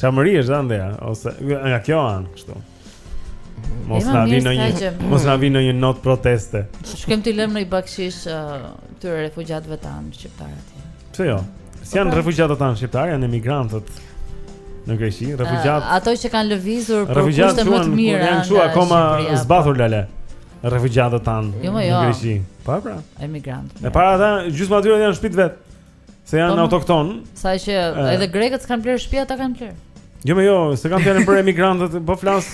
Çamëria është andej ose nga kjo anë kështu. Mos na vijë ndonjë mos na vijë ndonjë notë proteste. Shkojmë t'i lëmë një bakshish uh, këtyre refugjatëve tanë shqiptarë aty. Pse jo? Si janë po, po. refugjatët tanë shqiptarë, janë emigrantët në Greqi, uh, refugjatë. Uh, ato që kanë lëvizur për kushte më të mira. Janë këtu akoma zbathur po. lale. Refugjatët tanë jo, jo. në Greqi. Po pra. Emigrantë. E para ata gjysma e tyre janë në shtëpi të vet. Se janë Tom, autoktonë. Sa që edhe grekët s'kanë blerë shtëpi ata kanë blerë. Jo mo jo, se kam fjalën për emigrantët, po flas.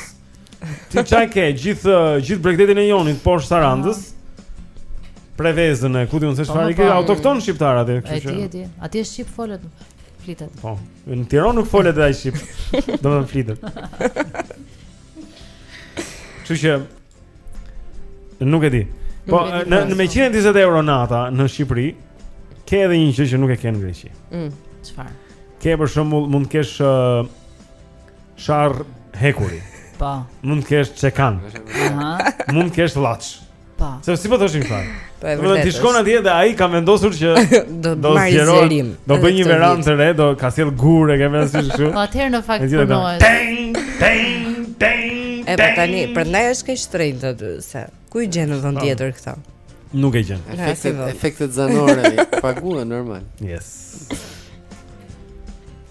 Ti që aty ke gjithë gjithë bregdetin e Jonit poshtë Sarandës. Prevezën e ku di unë se çfarë po, ke po, autoktonë shqiptarë aty, kështu që. Aty, aty. Aty është shqip folet. Flitet. Po. Në Tiranë nuk folet ai shqip. Domethënë flitet. Kështu që Nuk e di. Po në me 120 euro nata në Shqipëri ke edhe një gjë që nuk e ke në Greqi. Mm, çfarë? Ke për shembull mund të kesh uh, sharrë hekuri. Po. Mund të kesh çekan. Aha. Mund të kesh llaç. Po. Se si po thoshin fal. Po e vërtetë. Ti shkon atje dhe ai ka vendosur që do të marrë zgjerim. Do bëjë një verandë të re, ka sjellë gurë, e ke vënë si kështu. Po atëherë në fakt punohet. Teng, teng, teng. E po tani, prandaj është kaq shtrenjtë aty se ku i gjen në vend po. tjetër këta? Nuk e gjen. Efektet, efektet zanore paguhen normal. Yes.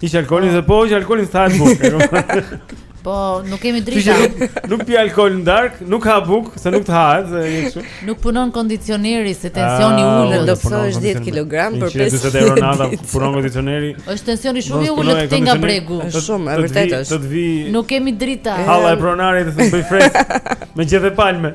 Hiq alkoolin dhe po hiq alkoolin sa e bukur. Po, nuk kemi drita. Nuk pi alkool në darkë, nuk ha buk, se nuk të hahet, se je kështu. Nuk punon kondicioneri, se tensioni ah, i ulët. Do të thosha 10 kg për 5. 40 euro nata punon kondicioneri. Është tensioni shumë i ulët te nga bregu. Është shumë, e vërtetë është. Do të vi. Nuk kemi drita. Halla e pronarit të bën fresk me gjethe palme.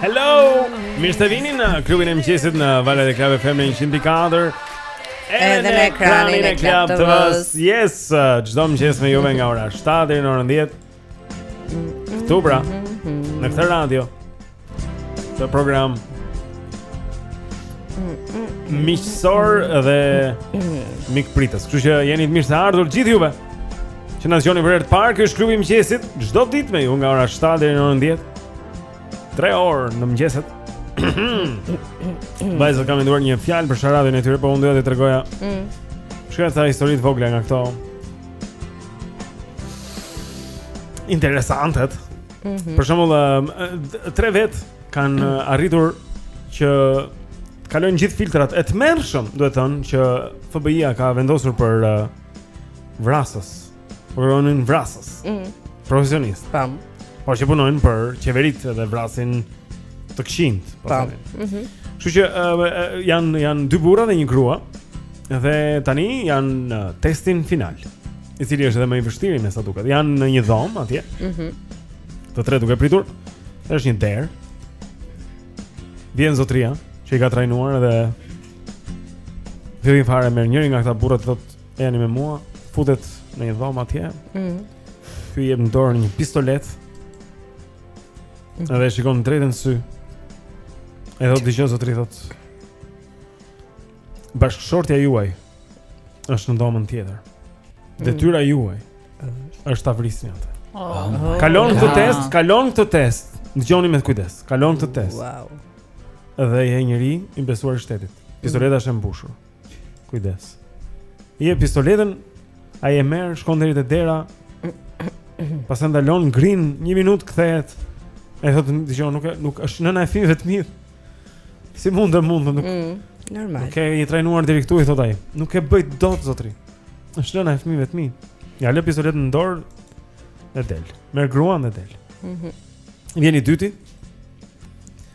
Hello! Mirë se vini në klubin e mëngjesit në valët e Club FM 104. Edhe në ekranin e Club TV. Yes, uh, çdo mëngjes me juve nga ora 7 deri në orën 10. Këtu pra, në këtë radio. Këtë program. Miqësor dhe mikpritës. Kështu që jeni të mirë se ardhur gjithë juve. Që na dëgjoni për herë të parë, ky është klubi i mëngjesit, çdo ditë me ju nga ora 7 deri në orën 10. 3 orë në mëngjeset. Vajzat kanë menduar një fjalë për sharadën e tyre, po unë doja të tregoja. Mm. Shkurt ca histori të vogla nga këto. Interesante. Mm -hmm. Për shembull, tre vetë kanë mm. arritur që të kalojnë gjithë filtrat e tmerrshëm, duhet thënë që FBI-a ka vendosur për vrasës. Punojnë vrasës. Mhm. Profesionist. Tam. Po që punojnë për qeveritë dhe vrasin të këqinjtë, po thënë. Mhm. Kështu që uh, janë janë dy burra dhe një grua dhe tani janë në testin final, i cili është edhe më i vështirë me sa duket. Janë në një dhomë atje. Mhm. Mm të tre duke pritur. Është një derë. Vjen zotëria që i ka trajnuar dhe Fillim fare merr njërin nga këta burrat thotë, "Ejani me mua, futet në një dhomë atje." Mhm. Ky i jep në dorë një pistoletë. Edhe e shikon drejt në sy. E thotë dëgjo zotëri thotë. Bashkëshortja juaj është në dhomën tjetër. Detyra juaj është ta vrisni atë. Oh. Kalon këtë test, kalon këtë test. Dëgjoni me kujdes. Kalon këtë test. Wow. Dhe je njëri i besuar i shtetit. Pistoleta është e mbushur. Kujdes. Ia jep pistoletën, ai e merr, shkon deri te dera, pastaj ndalon, ngrin, një minutë kthehet, e thotë, di që nuk, nuk është nëna e fëmijëve të mi. Si mund dhe mund, nuk, mm, normal. nuk je i trajnuar deri këtu, i thotë ai. Nuk e bëj dot zotëri. është nëna e fëmijëve të mi. Ia lë pistoletën në dorë dhe del. Merr gruan dhe del. Mhm. Mm Vjen i dyti.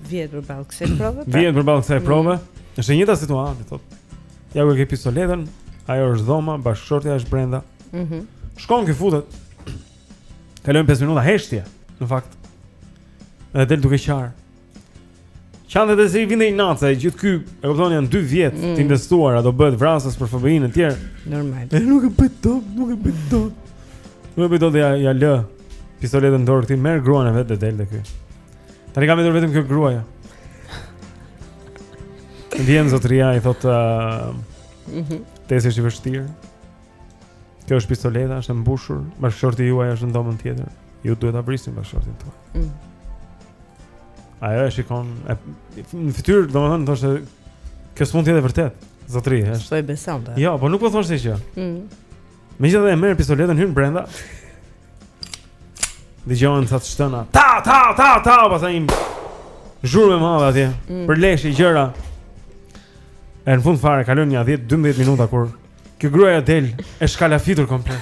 Vihet përballë kësaj prove. Pra. Vihet përballë kësaj prove. Mm. Është e njëjta situatë, thotë. Ja ku e ke pistoletën, ajo është dhoma, bashkëshortja është brenda. Mhm. Mm Shkon ky futet. Kalojnë 5 minuta heshtje, në fakt. Edhe del duke qarë. Qante dhe se i vinte inat se gjithë ky, e kuptoni janë 2 vjet mm. të investuara, do bëhet vrasës për FBI-n e tjerë. Normal. E nuk e bëj dot, nuk e bëj dot. Nuk e bëj dot dhe ia lë. Pistoletën në dorë këtij, merr gruan e vet dhe del dhe ky. Tani ka mbetur vetëm kjo gruaja. Vjen zotëria i thotë uh, mm -hmm. Testi është i vështirë Kjo është pistoleta, është e mbushur Bashkëshorti juaj është në dhomën tjetër Ju duhet ta vrisni bashkëshortin tuaj mm. Ajo e shikon e, Në fytyrë, domethënë, thoshte Kjo s'mund të jetë e vërtetë Zotëri, është S'e besonte Jo, po nuk po thoshte kjo mm. Megjithatë e merr pistoletën hyn brenda. Dëgjohen ca të shtëna. Ta ta ta ta pastaj bim. Zhurmë e madhe atje. Mm. Përleshje gjëra. E në fund fare kalojnë një 10-12 minuta kur kjo gruaja del e shkallafitur komplet.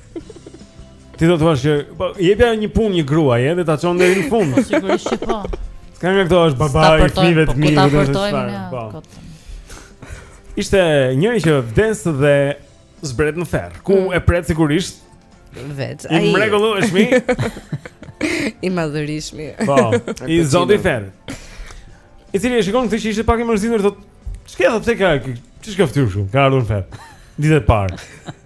Ti do të thuash që po jepja një punë një gruaje edhe ta çon deri në fund. Po, sigurisht që po. S'ka nga këto është baba i fëmijëve të mi, mirë. Po ta përtojmë. Po. Ishte njëri që vdes dhe zbret në ferr. Ku mm. e pret sigurisht? Vetë. Ai. I mrekullueshmi. I madhërishmi. Po. I zoti i ferrit. I cili e shikon këtë që ishte pak i mërzitur thotë, "Ç'ka thotë se ke? Ç'është ka fytyrë kështu? Kam ardhur në ferr." Ditët e para.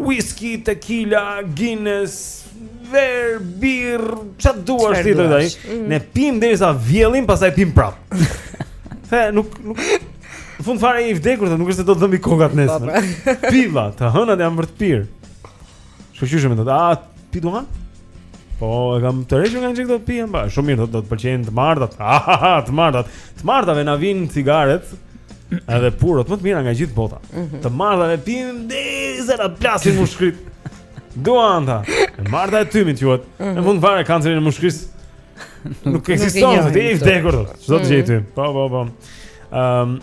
Whisky, tequila, Guinness, verë, birrë, ça të duash ti tani? Mm. Ne pimë derisa vjellim, pastaj pimë prapë. Fe, nuk nuk në fund fare i vdekur, nuk është se do të dhembi koka të nesërmen. Piva, të hënat janë për të pirë. Kështu që shumë mirë, a pi duhan? Po, e kam të rregullt nga që do të pi, pra, shumë mirë, do të pëlqejnë të martat, ha, ha, ha, të martat, të martave na vijnë cigaret, edhe purot, më të mirat nga gjithë bota, mm -hmm. të martave pimë, derisa, plasin mushkëritë, domethënë, e marta e tymit, juat, mm -hmm. e në fund fare kanceri i mushkërisë, nuk ekziston, je i vdekur, ç'do të gjejë ty, po, po, po, um,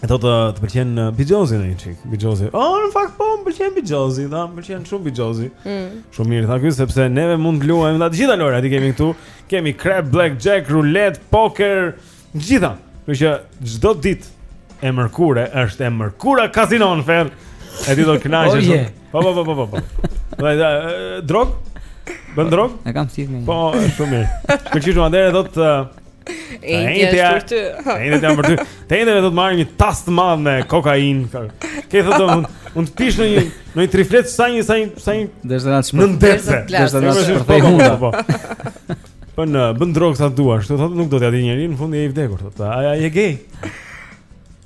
Do të të pëlqen uh, Bixhozi ndonjë çik, Bixhozi. Oh, në fakt po, më pëlqen Bixhozi, da, më pëlqen shumë Bixhozi. Mm. Shumë mirë, tha ky sepse neve mund të luajmë nga të gjitha lojërat që kemi këtu. Kemi craps, black jack, roulette, poker, gjitha. Kështu që çdo ditë e mërkure është e mërkura kazino në ferr. E ti do të kënaqesh. Oh, po, po, po, po, po. Dhe da, drogë? Bën drogë? E kam sivë. Po, shumë mirë. Shkëlqyeshëm atëherë do të E enjtja është për ty. E enjtja është për ty. Të enjten do të marrë një tas të madh me kokainë. Ke thotë mund mund të pish në një në një triflet sa një sa një sa një derisa na çmë. Nëndetëse. Derisa na çmë për hunda po. Po në bën drogë sa duash, thotë nuk do t'ia di njeri, në fund je i vdekur, thotë. A, a je gej?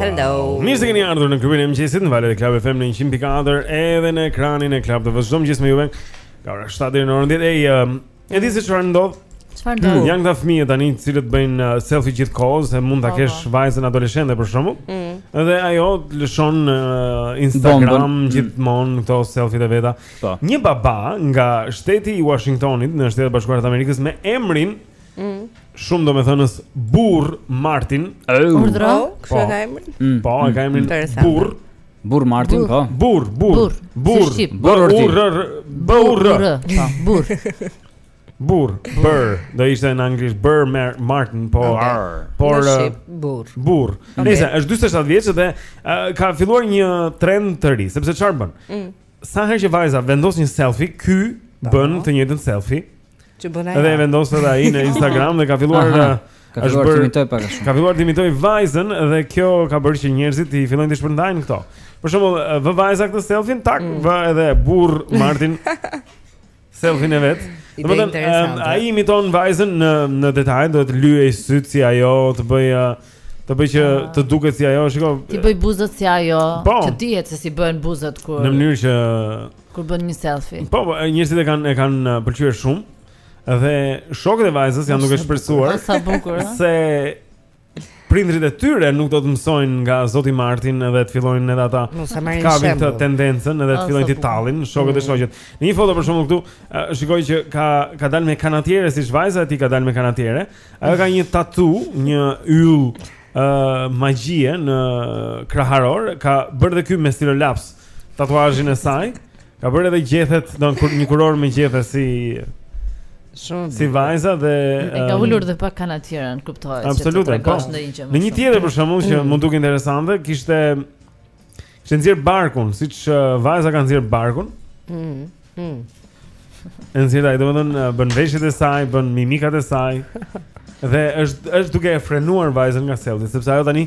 Hello. Mirë se keni ardhur në klubin e mëngjesit në valët e Club FM në 100.4 edhe në ekranin e Club TV. Çdo mëngjes me juve. Nga ora 7 deri në orën 10. Ej, um, e di se çfarë ndodh? Çfarë ndodh? Hmm, janë këta fëmijë tani të cilët bëjnë uh, selfie gjithë kohës, se mund ta po, kesh po. vajzën adoleshente për shembull. Mm. Dhe ajo lëshon në uh, Instagram Bombën. Hmm. gjithmonë këto selfie të veta. Po. Një baba nga shteti i Washingtonit në Shtetet e Bashkuara të Amerikës me emrin Mm. Shumë domethënës Burr Martin oh. Urdhëro, kështu po. e ka emrin mm. Po, e ka emrin mm. Burr Burr Martin, po Burr, burr Burr, burr si Burr, burr, burr Burr, burr Burr, po. Burr do ishte në anglisht Burr Martin, po okay. Por, në shqip, uh, burrë Burrë okay. Nejse, është 47 vjeç dhe uh, ka filluar një trend të ri Sepse çfarë bën mm. Sa herë që vajza vendos një selfie, ky bën të njëjtën selfie. Që bën ai. Dhe e vendos edhe ai në Instagram dhe ka filluar uh, ka filluar të imitojë pak ashtu. Ka filluar të imitojë vajzën dhe kjo ka bërë që njerëzit të fillojnë t'i shpërndajnë këto. Për shembull, uh, vë vajza këtë selfie, tak, mm. vë edhe Burr Martin. selfin e vet. Domethënë ai imiton vajzën në në detaje, do të lyejë sytë si ajo, të bëjë të bëjë që ah. të duket si ajo, shikoj. T'i bëjë buzët si ajo, po. që dihet se si bëhen buzët kur Në mënyrë që kur bën një selfie. Po, po njerëzit e kanë e kanë pëlqyer shumë. Dhe shokët e vajzës janë duke shpresuar. Sa bukur. Se prindërit e tyre nuk do të mësojnë nga Zoti Martin edhe të fillojnë edhe ata të kapin këtë tendencën edhe të fillojnë t'i tallin shokët e mm. shoqet. Në një foto për shembull këtu shikoj që ka ka dalë me kanatiere si vajza e tij ka dalë me kanatiere. Ajo ka një tatu, një yll ë magjie në kraharor, ka bërë dhe ky me stilolaps tatuazhin e saj. Ka bërë edhe gjethet, domethënë një kurorë me gjethe si... Shumë si vajza dhe e ka ulur dhe pak kanë atyre në kuptohet se të tregosh po. ndonjë gjë. Në një tjetër për shembull që mund të duket interesante, kishte kishte nxjerrë barkun, siç uh, vajza ka nxjerrë barkun. Mhm. Mm. Nxjerr ai, domethënë bën veshjet e saj, bën mimikat e saj Dhe është, është duke e frenuar vajzën nga selfi Sepse ajo tani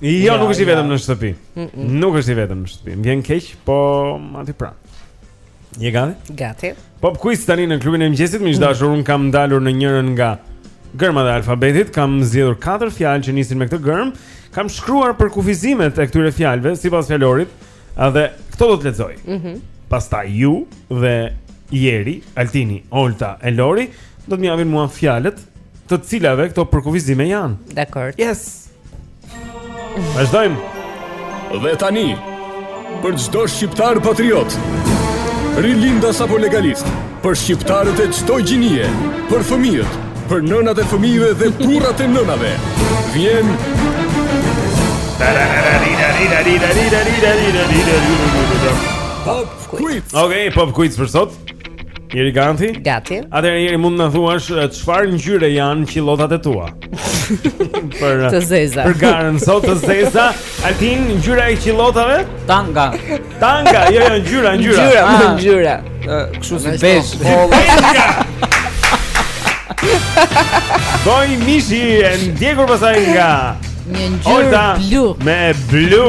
Jo, nuk është i vetëm në shtëpi. Nuk është i vetëm në shtëpi. Më vjen keq, po aty pra. Je gati? Gati. Pop Quiz tani në klubin e mëngjesit, miq të dashur, unë kam ndalur në njërën nga gërmat e alfabetit, kam zgjedhur katër fjalë që nisin me këtë gërmë, kam shkruar përkufizimet e këtyre fjalëve sipas fjalorit. Edhe këto do t'i lexoj. Mhm. Mm Pastaj ju dhe Jeri, Altini, Olta e Lori do të më japin mua fjalët të cilave këto përkufizime janë. Dakord. Yes. Vazhdojmë. Dhe tani, për çdo shqiptar patriot, rilindas apo legalist, për shqiptarët e çdo gjinie, për fëmijët, Për nënat e fëmijëve dhe burrat e nënave. Vjen Pop Quiz. Okej, okay, Pop Quiz për sot. Jeri gati? Gati. Atëherë Jeri mund të na thuash çfarë ngjyre janë kilotat e tua? për të zeza. Për garën sot të zeza, Altin ngjyra e kilotave? Tanga. Tanga, jo, jo, ngjyra, ngjyra. Ngjyra, ah. ngjyra. Kështu si bezh. Bojë mishi e ndjekur pastaj nga Një ngjyrë blu Me blu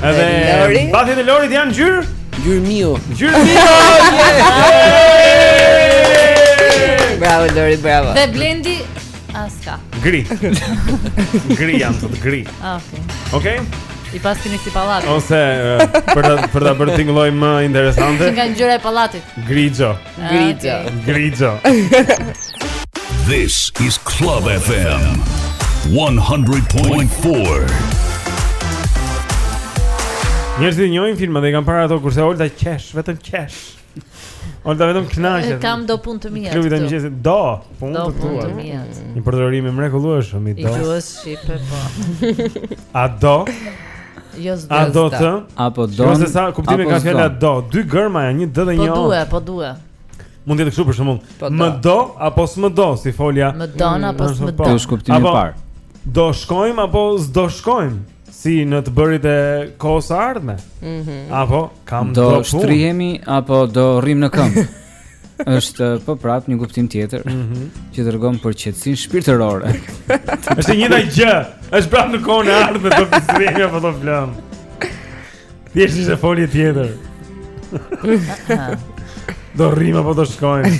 Dhe Lori Mbathjet e Lorit janë ngjyrë? Gjyrë mio Gjyrë mio Bravo Lori, bravo Dhe Blendi Aska. Gri. gri jam të gri. Ah, okej. Okay. Okej. Okay? I paske si ky pallati Ose për ta për ta bërë të tingëllojë më interesante Që nga ngjyra e pallatit Grigjo ah, Grigjo Grigjo This is Club FM 100.4 Njerëzit i njohin filmat dhe i kanë parë ato kurse Olta qesh, vetëm qesh. Olta vetëm kënaqet. Kam do punë të mia. Klubi i mëngjesit do punë të tua. Një përdorim i mrekullueshëm i do. I duhet shqipes po. A do? Jo s'do. A do të? Apo do? Ose sa kuptime ka fjala do. Dy gërma janë, një d dhe një o. Po dua, po dua. Mund të jetë kështu për shembull. Po më do apo s'më do si folja. Më don apo s'më do. Është kuptimi i parë. Do shkojmë apo s'do shkojmë? si në të bërit e kohës së ardhme. Mhm. Mm apo kam do të shtrihemi apo do rrim në këmbë. është po prap një kuptim tjetër mm -hmm. që tregon për qetësinë shpirtërore. është e njëjta gjë. Është prap në kohën e ardhme do të shtrihemi apo do flemë. Thjesht ishte folje tjetër. do rrim apo do shkojmë?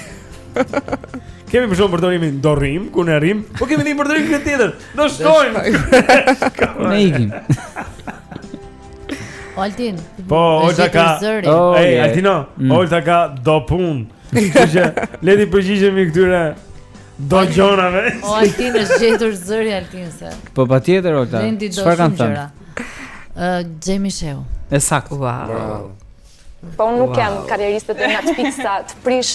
Kemi më shumë përdorimin do rrim, ku ne rrim, po kemi një përdorim këtë tjetër. Do shkojmë. Ne ikim. Altin. Po, Olta ka. Oh, Ej, Altino, mm. Olta ka do punë. Kështu që le t'i përgjigjemi këtyre do gjërave. O Altin është gjetur zëri Altin se. Po patjetër Olta. Çfarë kanë thënë? Xhemi Shehu. E saktë. Wow. Po unë nuk jam karrieriste të nga të fiksa të prish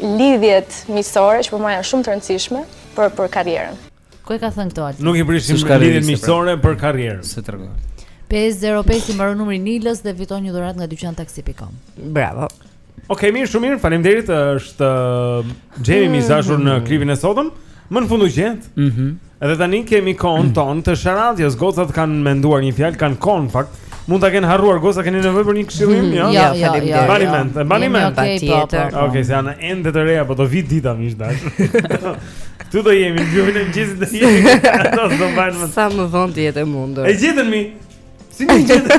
lidhjet miqësore, që për mua janë shumë të rëndësishme për, për karrierën. Ku e ka thënë këtë Altin? Nuk i prishim lidhjet pra miqësore për karrierën. S'e tregon. 505 i mbaron numri Nilës dhe fiton një dhuratë nga dyqantaxi.com. Bravo. Ok, mirë, shumë mirë, faleminderit. Është Xhemi uh, mikja e dashur në klipin e sotëm. Më në fund u gjet. Mhm. Mm Edhe tani kemi kohën tonë të Sharadios. Gocat kanë menduar një fjalë, kanë kohë në fakt. Mund ta kenë harruar goca keni nevojë për një këshillim, mm, jo? Ja, ja, faleminderit. Ja, e mbani mend, e mbani mend patjetër. Ok, se janë ende të reja, po do vijë dita më dash. Tu do jemi, ju vjen gjithë të jemi. Do të bëjmë më sa më vonë të jetë e mundur. E gjetën mi. Si më gjetën?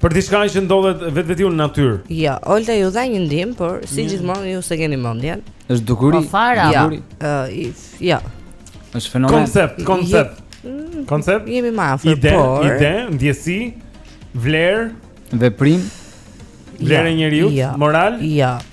Për diçka që ndodhet vetvetiu në natyrë. Jo, Olta ju dha një ndihmë, por si gjithmonë ju s'e keni mendjen. Është dukuri. Po fara. Ja, uh, ja. Është fenomen. Koncept, koncept. Mm, koncept. Jemi më afër, ide, por. Ide, ide, ndjesi, vlerë, veprim, vlerë e njeriut, ja. moral. Ja.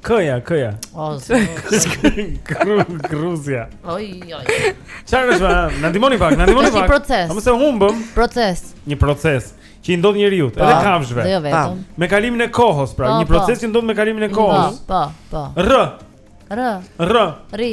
Këja, këja. O zot. Kru, kruzja. Oj, oj. Çfarë është? Na ndihmoni pak, na ndihmoni pak. Proces. Mos e humbëm. Proces. Një proces që i ndodh njeriut, edhe po, kafshëve. Jo vetëm. Me kalimin e kohës, pra, po, një po. proces që ndodh me kalimin e kohës. Po, po. R. R. R. Ri.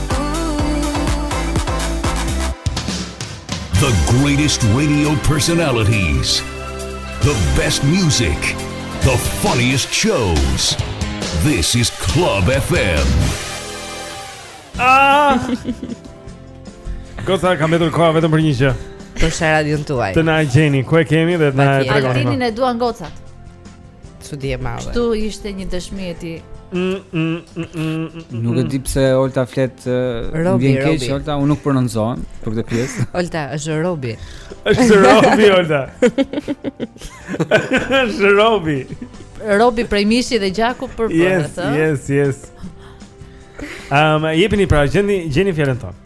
The greatest radio personalities The best music The funniest shows This is Club FM Ah! Goca ka mbetur koha vetëm për një gjë. Për sharadion tuaj. Të na gjeni ku e kemi dhe të na e tregoni. Altinin e duan gocat. Çudi e madhe. Këtu ishte një dëshmi e tij. Mm, mm, mm, nuk e di pse Olta flet Robi, vjen keq Olta, unë nuk prononcohem për këtë pjesë. Olta është Robi. Është Robi Olta. Është Robi. Robi prej mishi dhe gjaku për për yes, atë. Yes, yes, yes. Ehm, um, jepini pra, gjeni, gjeni fjalën tonë.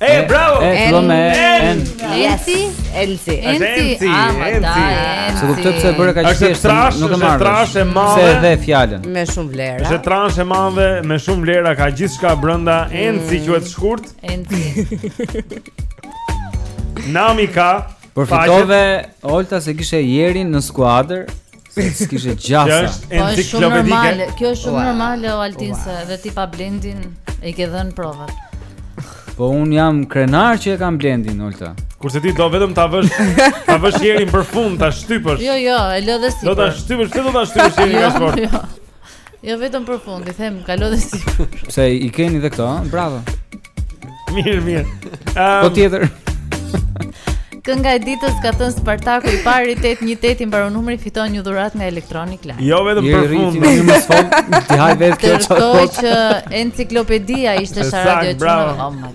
E, bravo! E, do me e, en. Enci? Enci. Enci. Ama, da, enci. S'e kuptoj pse e bëre kaq të thjeshtë, nuk e marr. Është e trashë e madhe. Se dhe fjalën. Me shumë vlera. Është e trashë e madhe, me shumë vlera, ka gjithçka brënda. Enci quhet shkurt. Enci. Nami ka. Përfitove, Olta se kishe Jerin në skuadrë. S'kishe gjasa. Kjo është po, enciklopedike. Kjo është shumë normale o Altin se dhe ti pa Blendin i ke dhënë provat. Po unë jam krenar që e kam Blendin Olta. Kurse ti do vetëm ta vësh ta vësh Jerin përfund, ta shtypësh. Jo, jo, e lë dhe sipër. Do ta shtypësh, pse do ta shtypësh Jerin nga jo, sport? Jo. Jo vetëm përfund, i them kalo dhe sipër. Pse i keni dhe këto, ëh? Bravo. Mirë, mirë. Po tjetër. Kënga e ditës ka thënë Spartaku i pari 818 i mbaron numri fiton një dhuratë nga Electronic Line. Jo vetëm përfund. Një më sfond. Ti haj vetë kjo çfarë. Kërkoj që enciklopedia ishte sa radio që më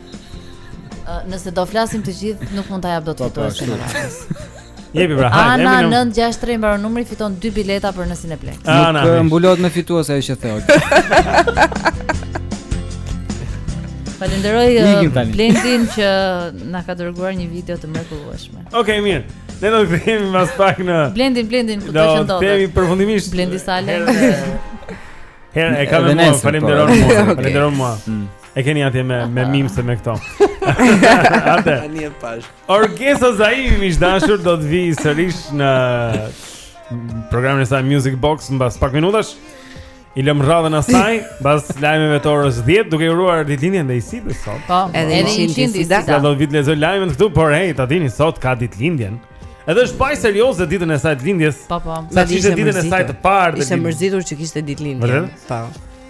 oh Nëse do flasim të gjithë, nuk mund ta jap dot po, po, fituesin. Jepi pra, hajde. Ana 963 mbaron numri fiton 2 bileta për në Cineplex. Ana Nuk, mbulohet me fitues ajo që thotë. Falenderoj Blendin që na ka dërguar një video të mrekullueshme. Okej, okay, mirë. Ne do të kemi mbas pak në Blendin, Blendin, ku do të qëndodhet. Do të kemi përfundimisht Blendi Sale. Herë e kam më, falenderoj po. mua, falenderoj mua. Mm. E keni atje me me mimse me këto. Atë. Ani e pashë. Orgesa Zaimi miq të dashur do të vijë sërish në programin e saj Music Box mbas pak minutash. I lëmë radhën asaj, mbas lajmeve të orës 10, duke i uruar ditëlindjen ndaj Sipës sot. Po, edhe 100 ditë. Ja do të vi t'i lexojë lajmet këtu, por hej, ta dini sot ka ditëlindjen. Edhe është pak serioze ditën e saj të lindjes. Po, po. Sa ishte ditën e saj të parë. Ishte mërzitur që kishte ditëlindjen. Po.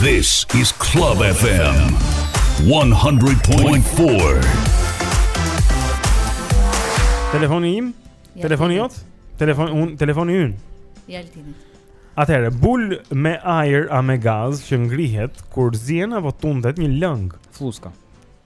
This is Club FM 100.4. Telefoni im? Telefoni jot? Telefoni unë, telefoni ynë. I Altinit. Atëherë, bulë me ajër a me gaz që ngrihet kur zien apo tundet një lëng. Flluska.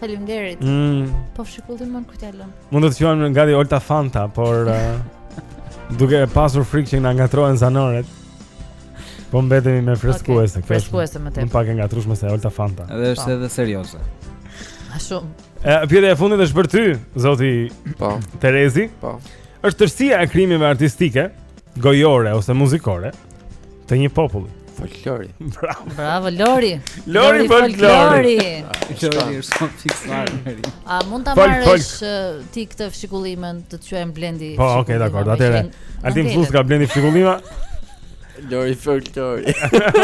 Faleminderit. Mm. Po fshikullin më kujt e lëmë. Mund të quajmë gati Olta Fanta, por uh, duke pasur frikë që na ngatërrohen zanoret. Po mbetemi me freskuese okay. këtu. Freskuese më tepër. Nuk pak e ngatërrueshme se Olta Fanta. Edhe është po. edhe serioze. A shumë. E pyetja e fundit është për ty, zoti. Po. Terezi. Po. Është tërësia e krijimeve artistike, gojore ose muzikore. të një populli. Folklori. Bravo. Bravo Lori. Lori folklori. Lori është shumë fiksuar. A mund ta marrësh uh, ti këtë fshikullimën të quajmë Blendi? Po, ok, dakor. Atëherë. Altin Fluska Blendi fshikullima. Lori folklori.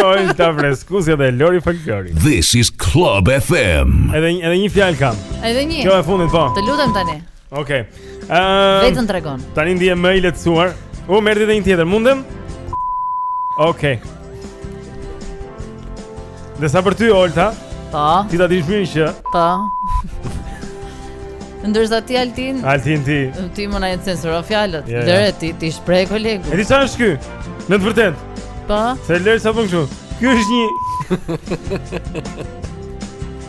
Oj, ta freskuesja dhe Lori folklori. This is Club FM. Edhe edhe një fjalë kam. Edhe një. Kjo e fundit po. Të lutem tani. Okej. Ëm ehm, Vetëm tregon. Tani ndihem më i lehtësuar. U oh, merr ti edhe një tjetër, mundem? Okej. Dhe sa për ty, Olta? Po. Ti ta dish mirë që? Po. Ndërsa ti Altin? Altin ti. Ti më na e censuro fjalët. Ja, Lëre ti t'i shprehë kolegu. E di sa është ky? Në të vërtetë. Po. Se lër sa bën kështu. Ky është një